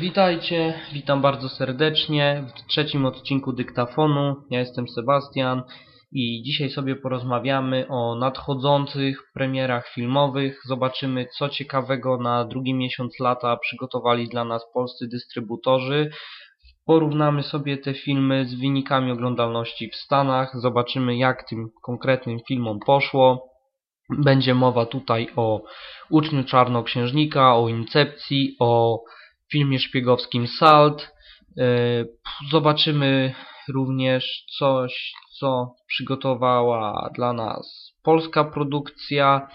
Witajcie, witam bardzo serdecznie w trzecim odcinku Dyktafonu. Ja jestem Sebastian i dzisiaj sobie porozmawiamy o nadchodzących premierach filmowych. Zobaczymy co ciekawego na drugi miesiąc lata przygotowali dla nas polscy dystrybutorzy. Porównamy sobie te filmy z wynikami oglądalności w Stanach. Zobaczymy jak tym konkretnym filmom poszło. Będzie mowa tutaj o Uczniu Czarnoksiężnika, o Incepcji, o filmie szpiegowskim Salt. E, zobaczymy również coś, co przygotowała dla nas polska produkcja,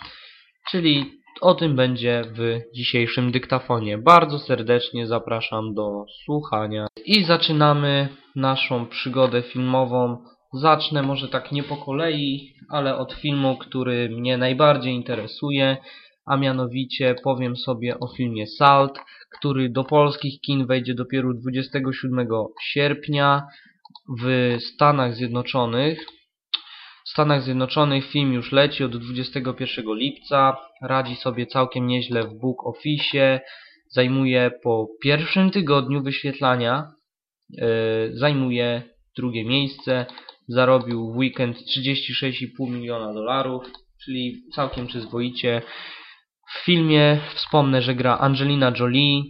czyli o tym będzie w dzisiejszym dyktafonie. Bardzo serdecznie zapraszam do słuchania. I zaczynamy naszą przygodę filmową. Zacznę może tak nie po kolei, ale od filmu, który mnie najbardziej interesuje, a mianowicie powiem sobie o filmie Salt, który do polskich kin wejdzie dopiero 27 sierpnia w Stanach Zjednoczonych. W Stanach Zjednoczonych film już leci od 21 lipca, radzi sobie całkiem nieźle w Book Office, zajmuje po pierwszym tygodniu wyświetlania, yy, zajmuje drugie miejsce, zarobił w weekend 36,5 miliona dolarów, czyli całkiem przyzwoicie. W filmie wspomnę, że gra Angelina Jolie,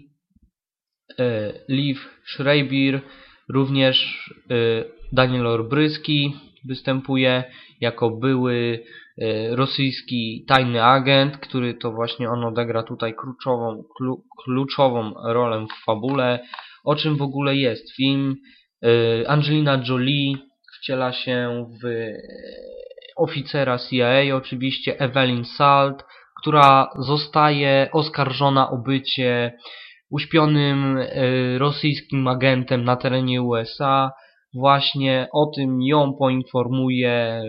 e, Liv Schreiber, również e, Daniel Orbryski występuje jako były e, rosyjski tajny agent, który to właśnie on odegra tutaj kluczową, klu, kluczową rolę w fabule. O czym w ogóle jest film? Angelina Jolie wciela się w oficera CIA, oczywiście Evelyn Salt, która zostaje oskarżona o bycie uśpionym e, rosyjskim agentem na terenie USA. Właśnie o tym ją poinformuje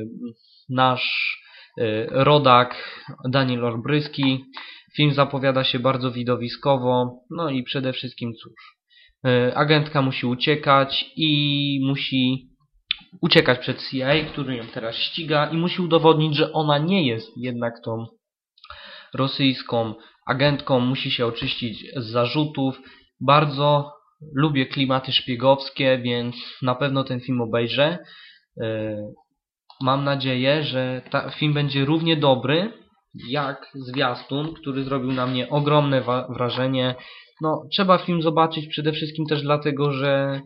nasz e, rodak Daniel Orbryski. Film zapowiada się bardzo widowiskowo, no i przede wszystkim cóż. E, agentka musi uciekać i musi uciekać przed CIA, który ją teraz ściga i musi udowodnić, że ona nie jest jednak tą rosyjską agentką, musi się oczyścić z zarzutów. Bardzo lubię klimaty szpiegowskie, więc na pewno ten film obejrzę. E, mam nadzieję, że ta film będzie równie dobry jak Zwiastun, który zrobił na mnie ogromne wrażenie. No, trzeba film zobaczyć przede wszystkim też dlatego, że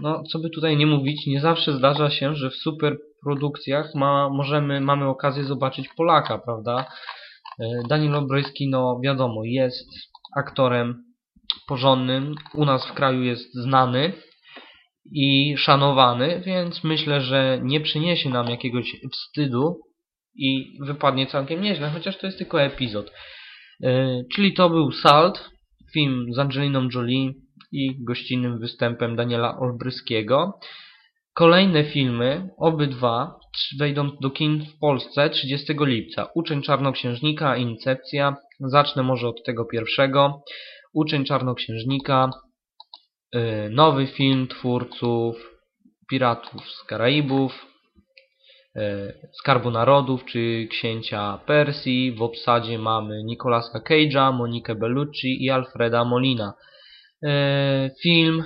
no, co by tutaj nie mówić, nie zawsze zdarza się, że w super produkcjach ma, możemy, mamy okazję zobaczyć Polaka, prawda? E, Daniel Obryski, no wiadomo, jest aktorem porządnym, u nas w kraju jest znany i szanowany, więc myślę, że nie przyniesie nam jakiegoś wstydu i wypadnie całkiem nieźle, chociaż to jest tylko epizod. E, czyli to był Salt, film z Angeliną Jolie i gościnnym występem Daniela Olbryskiego. Kolejne filmy, obydwa, wejdą do kin w Polsce 30 lipca. Uczeń Czarnoksiężnika, Incepcja. Zacznę może od tego pierwszego. Uczeń Czarnoksiężnika, yy, nowy film twórców Piratów z Karaibów, yy, Skarbu Narodów czy Księcia Persji. W obsadzie mamy Nicolasa Cage'a, Monikę Bellucci i Alfreda Molina. Yy, film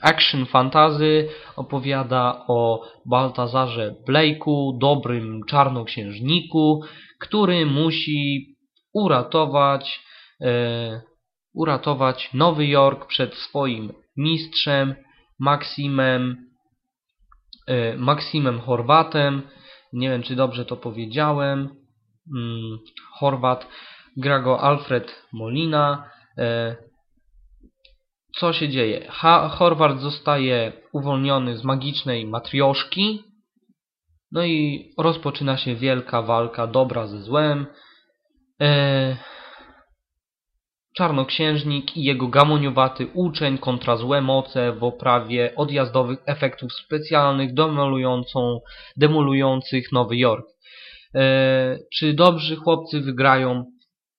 action fantazy opowiada o Baltazarze Blake'u, dobrym czarnoksiężniku, który musi uratować, e, uratować Nowy Jork przed swoim mistrzem Maksimem, e, Maksimem Horwatem. Nie wiem, czy dobrze to powiedziałem. Mm, Horwat gra go Alfred Molina. E, co się dzieje? Ha zostaje uwolniony z magicznej matrioszki. No i rozpoczyna się wielka walka dobra ze złem. E... Czarnoksiężnik i jego gamoniowaty uczeń kontra złe moce w oprawie odjazdowych efektów specjalnych demolującą, demolujących Nowy Jork. E... Czy dobrzy chłopcy wygrają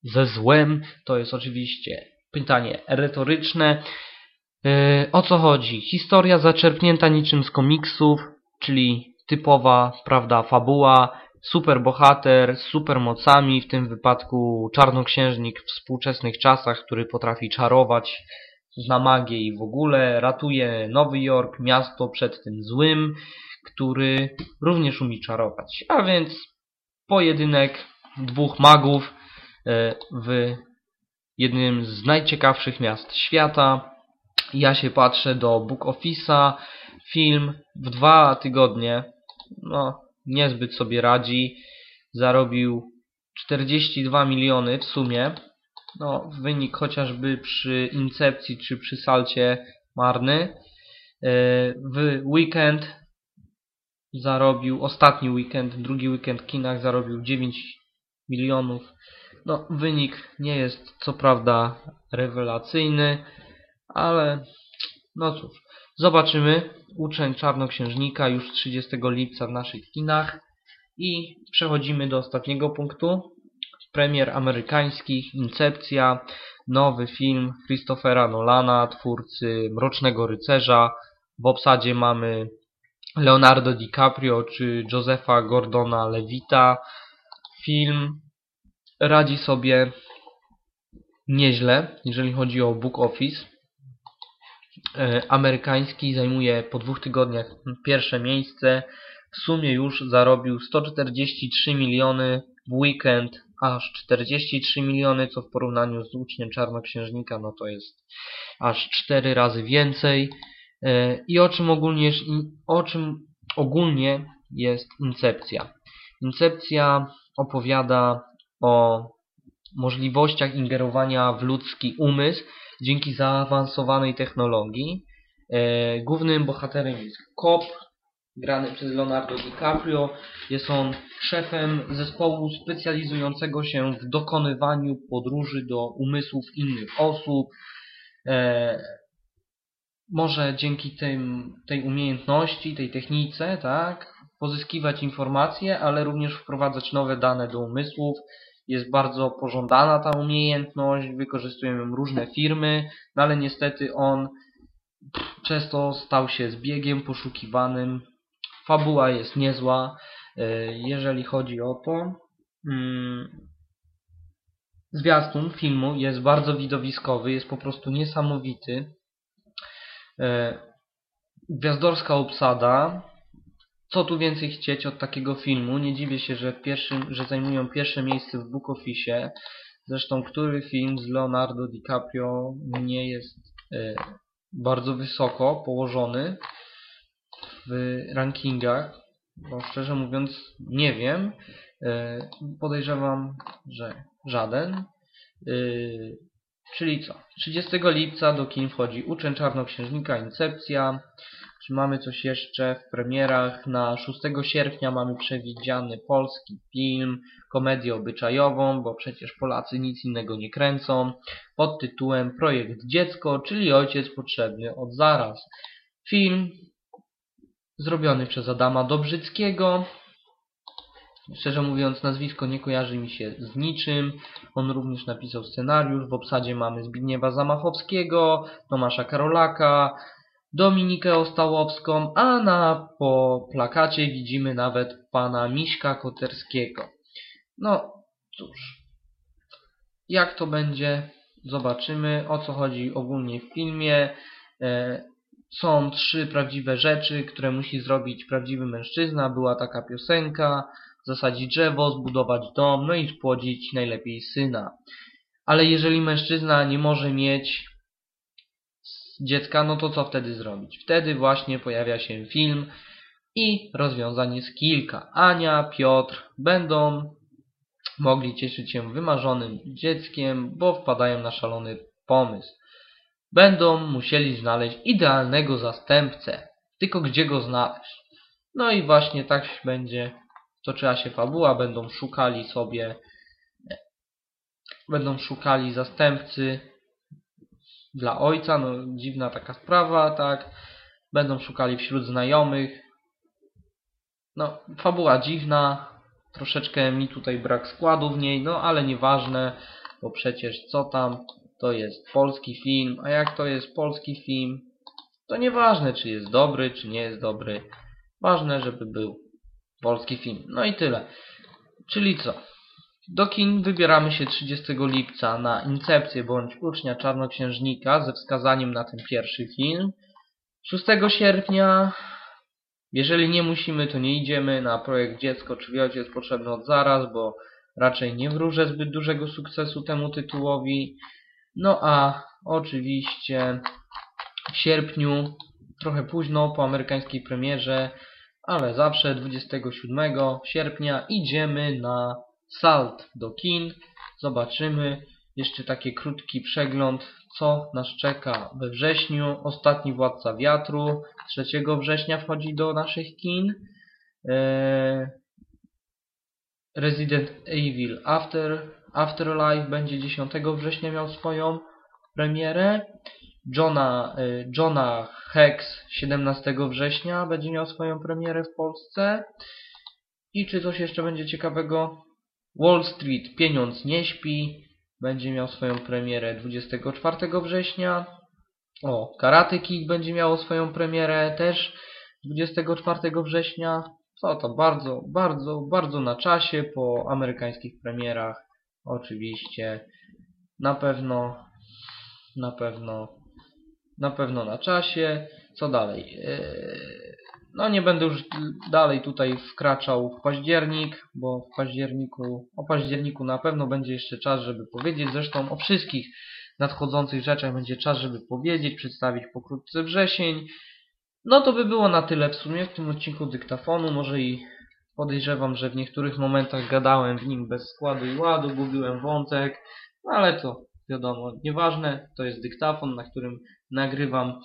ze złem? To jest oczywiście pytanie retoryczne. E, o co chodzi? Historia zaczerpnięta niczym z komiksów, czyli typowa, prawda, fabuła, superbohater z supermocami, w tym wypadku czarnoksiężnik w współczesnych czasach, który potrafi czarować, zna magię i w ogóle ratuje Nowy Jork, miasto przed tym złym, który również umie czarować. A więc pojedynek dwóch magów e, w jednym z najciekawszych miast świata. Ja się patrzę do Book Office'a. Film w dwa tygodnie no, niezbyt sobie radzi. Zarobił 42 miliony w sumie. No, wynik chociażby przy Incepcji czy przy Salcie marny. E, w weekend zarobił, ostatni weekend, drugi weekend w kinach zarobił 9 milionów. No, wynik nie jest co prawda rewelacyjny, ale no cóż, zobaczymy. Uczeń Czarnoksiężnika już 30 lipca w naszych kinach i przechodzimy do ostatniego punktu. Premier amerykańskich, Incepcja, nowy film Christophera Nolana, twórcy Mrocznego Rycerza. W obsadzie mamy Leonardo DiCaprio czy Josepha Gordona Levita. Film radzi sobie nieźle, jeżeli chodzi o book office. E, amerykański zajmuje po dwóch tygodniach pierwsze miejsce. W sumie już zarobił 143 miliony w weekend, aż 43 miliony, co w porównaniu z Uczniem Czarnoksiężnika, no to jest aż 4 razy więcej. E, I o czym ogólnie, o czym ogólnie jest Incepcja? Incepcja opowiada o możliwościach ingerowania w ludzki umysł dzięki zaawansowanej technologii. E, głównym bohaterem jest Cop, grany przez Leonardo DiCaprio. Jest on szefem zespołu specjalizującego się w dokonywaniu podróży do umysłów innych osób. E, może dzięki tym, tej umiejętności, tej technice, tak, pozyskiwać informacje, ale również wprowadzać nowe dane do umysłów. Jest bardzo pożądana ta umiejętność, wykorzystują ją różne firmy, no ale niestety on często stał się zbiegiem poszukiwanym. Fabuła jest niezła, e, jeżeli chodzi o to. Mm, zwiastun filmu jest bardzo widowiskowy, jest po prostu niesamowity. E, gwiazdorska obsada. Co tu więcej chcieć od takiego filmu? Nie dziwię się, że, pierwszym, że zajmują pierwsze miejsce w book office. Zresztą, który film z Leonardo DiCaprio nie jest e, bardzo wysoko położony w rankingach? Bo szczerze mówiąc, nie wiem. E, podejrzewam, że żaden. Czyli co? 30 lipca do kin wchodzi Uczeń Czarnoksiężnika Incepcja. Czy mamy coś jeszcze w premierach? Na 6 sierpnia mamy przewidziany polski film, komedię obyczajową, bo przecież Polacy nic innego nie kręcą, pod tytułem Projekt Dziecko, czyli Ojciec Potrzebny od zaraz. Film zrobiony przez Adama Dobrzyckiego, Szczerze mówiąc, nazwisko nie kojarzy mi się z niczym. On również napisał scenariusz. W obsadzie mamy Zbigniewa Zamachowskiego, Tomasza Karolaka, Dominikę Ostałowską, a na po plakacie widzimy nawet pana Miśka Koterskiego. No cóż, jak to będzie, zobaczymy. O co chodzi ogólnie w filmie. E, są trzy prawdziwe rzeczy, które musi zrobić prawdziwy mężczyzna. Była taka piosenka zasadzić drzewo, zbudować dom, no i spłodzić najlepiej syna. Ale jeżeli mężczyzna nie może mieć dziecka, no to co wtedy zrobić? Wtedy właśnie pojawia się film i rozwiązań jest kilka. Ania, Piotr będą mogli cieszyć się wymarzonym dzieckiem, bo wpadają na szalony pomysł. Będą musieli znaleźć idealnego zastępcę. Tylko gdzie go znaleźć? No i właśnie tak będzie toczyła się fabuła, będą szukali sobie będą szukali zastępcy dla ojca, no dziwna taka sprawa, tak, będą szukali wśród znajomych, no fabuła dziwna, troszeczkę mi tutaj brak składu w niej, no ale nieważne, bo przecież co tam, to jest polski film, a jak to jest polski film, to nieważne czy jest dobry, czy nie jest dobry, ważne żeby był polski film. No i tyle. Czyli co? Do kin wybieramy się 30 lipca na Incepcję bądź Ucznia Czarnoksiężnika ze wskazaniem na ten pierwszy film. 6 sierpnia, jeżeli nie musimy, to nie idziemy na projekt Dziecko, czyli Ojciec Potrzebny od zaraz, bo raczej nie wróżę zbyt dużego sukcesu temu tytułowi. No a oczywiście w sierpniu, trochę późno po amerykańskiej premierze, ale zawsze 27 sierpnia idziemy na Salt do kin. Zobaczymy jeszcze taki krótki przegląd, co nas czeka we wrześniu. Ostatni Władca Wiatru 3 września wchodzi do naszych kin. Eee, Resident Evil After, Afterlife będzie 10 września miał swoją premierę. Johna, y, Johna Hex 17 września będzie miał swoją premierę w Polsce. I czy coś jeszcze będzie ciekawego? Wall Street Pieniądz nie śpi będzie miał swoją premierę 24 września. O, Karate Kid będzie miało swoją premierę też 24 września. Co to bardzo, bardzo, bardzo na czasie po amerykańskich premierach. Oczywiście. Na pewno, na pewno, na pewno na czasie. Co dalej? Eee, no nie będę już dalej tutaj wkraczał w październik, bo w październiku, o październiku na pewno będzie jeszcze czas, żeby powiedzieć. Zresztą o wszystkich nadchodzących rzeczach będzie czas, żeby powiedzieć, przedstawić pokrótce wrzesień. No to by było na tyle w sumie w tym odcinku dyktafonu. Może i podejrzewam, że w niektórych momentach gadałem w nim bez składu i ładu, gubiłem wątek, no ale to wiadomo, nieważne. To jest dyktafon, na którym nagrywam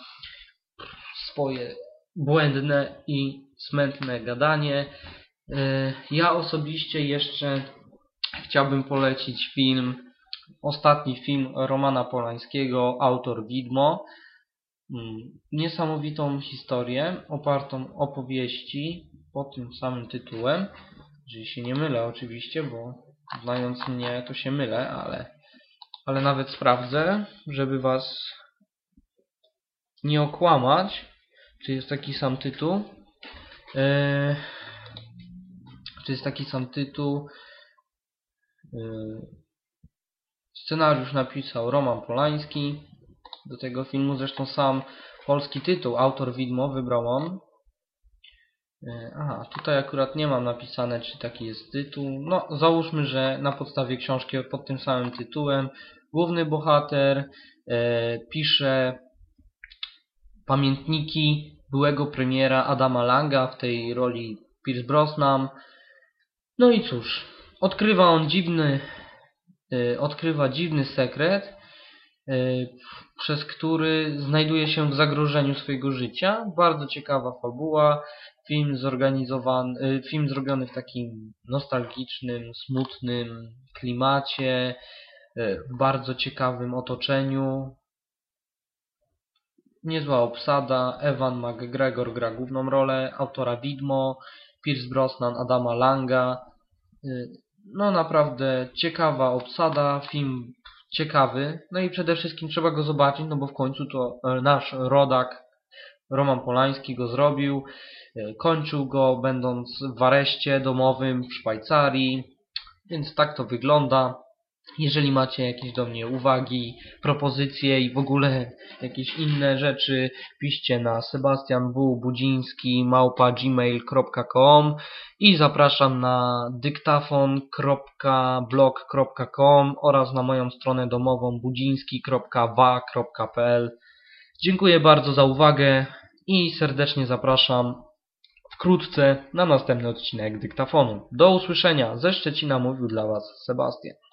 swoje błędne i smętne gadanie. E, ja osobiście jeszcze chciałbym polecić film, ostatni film Romana Polańskiego, autor Widmo. Mm, niesamowitą historię, opartą opowieści pod tym samym tytułem. Jeżeli się nie mylę oczywiście, bo znając mnie to się mylę, ale, ale nawet sprawdzę, żeby was nie okłamać czy jest taki sam tytuł. Eee, czy jest taki sam tytuł. Eee, scenariusz napisał Roman Polański. Do tego filmu zresztą sam polski tytuł, autor widmo wybrał on. Eee, aha, tutaj akurat nie mam napisane, czy taki jest tytuł. No, załóżmy, że na podstawie książki pod tym samym tytułem główny bohater e, pisze pamiętniki byłego premiera Adama Langa w tej roli Pierce Brosnan. No i cóż, odkrywa on dziwny, yy, odkrywa dziwny sekret, yy, przez który znajduje się w zagrożeniu swojego życia. Bardzo ciekawa fabuła, film zorganizowany, yy, film zrobiony w takim nostalgicznym, smutnym klimacie, w bardzo ciekawym otoczeniu, niezła obsada, Evan McGregor gra główną rolę, autora widmo, Pierce Brosnan, Adama Langa. Y, no naprawdę ciekawa obsada, film ciekawy, no i przede wszystkim trzeba go zobaczyć, no bo w końcu to e, nasz rodak Roman Polański go zrobił, e, kończył go będąc w areszcie domowym w Szwajcarii, więc tak to wygląda. Jeżeli macie jakieś do mnie uwagi, propozycje i w ogóle jakieś inne rzeczy, piszcie na sebastianwbudziński małpa gmail.com i zapraszam na dyktafon.blog.com oraz na moją stronę domową budziński.wa.pl Dziękuję bardzo za uwagę i serdecznie zapraszam wkrótce na następny odcinek dyktafonu. Do usłyszenia. Ze Szczecina mówił dla Was Sebastian.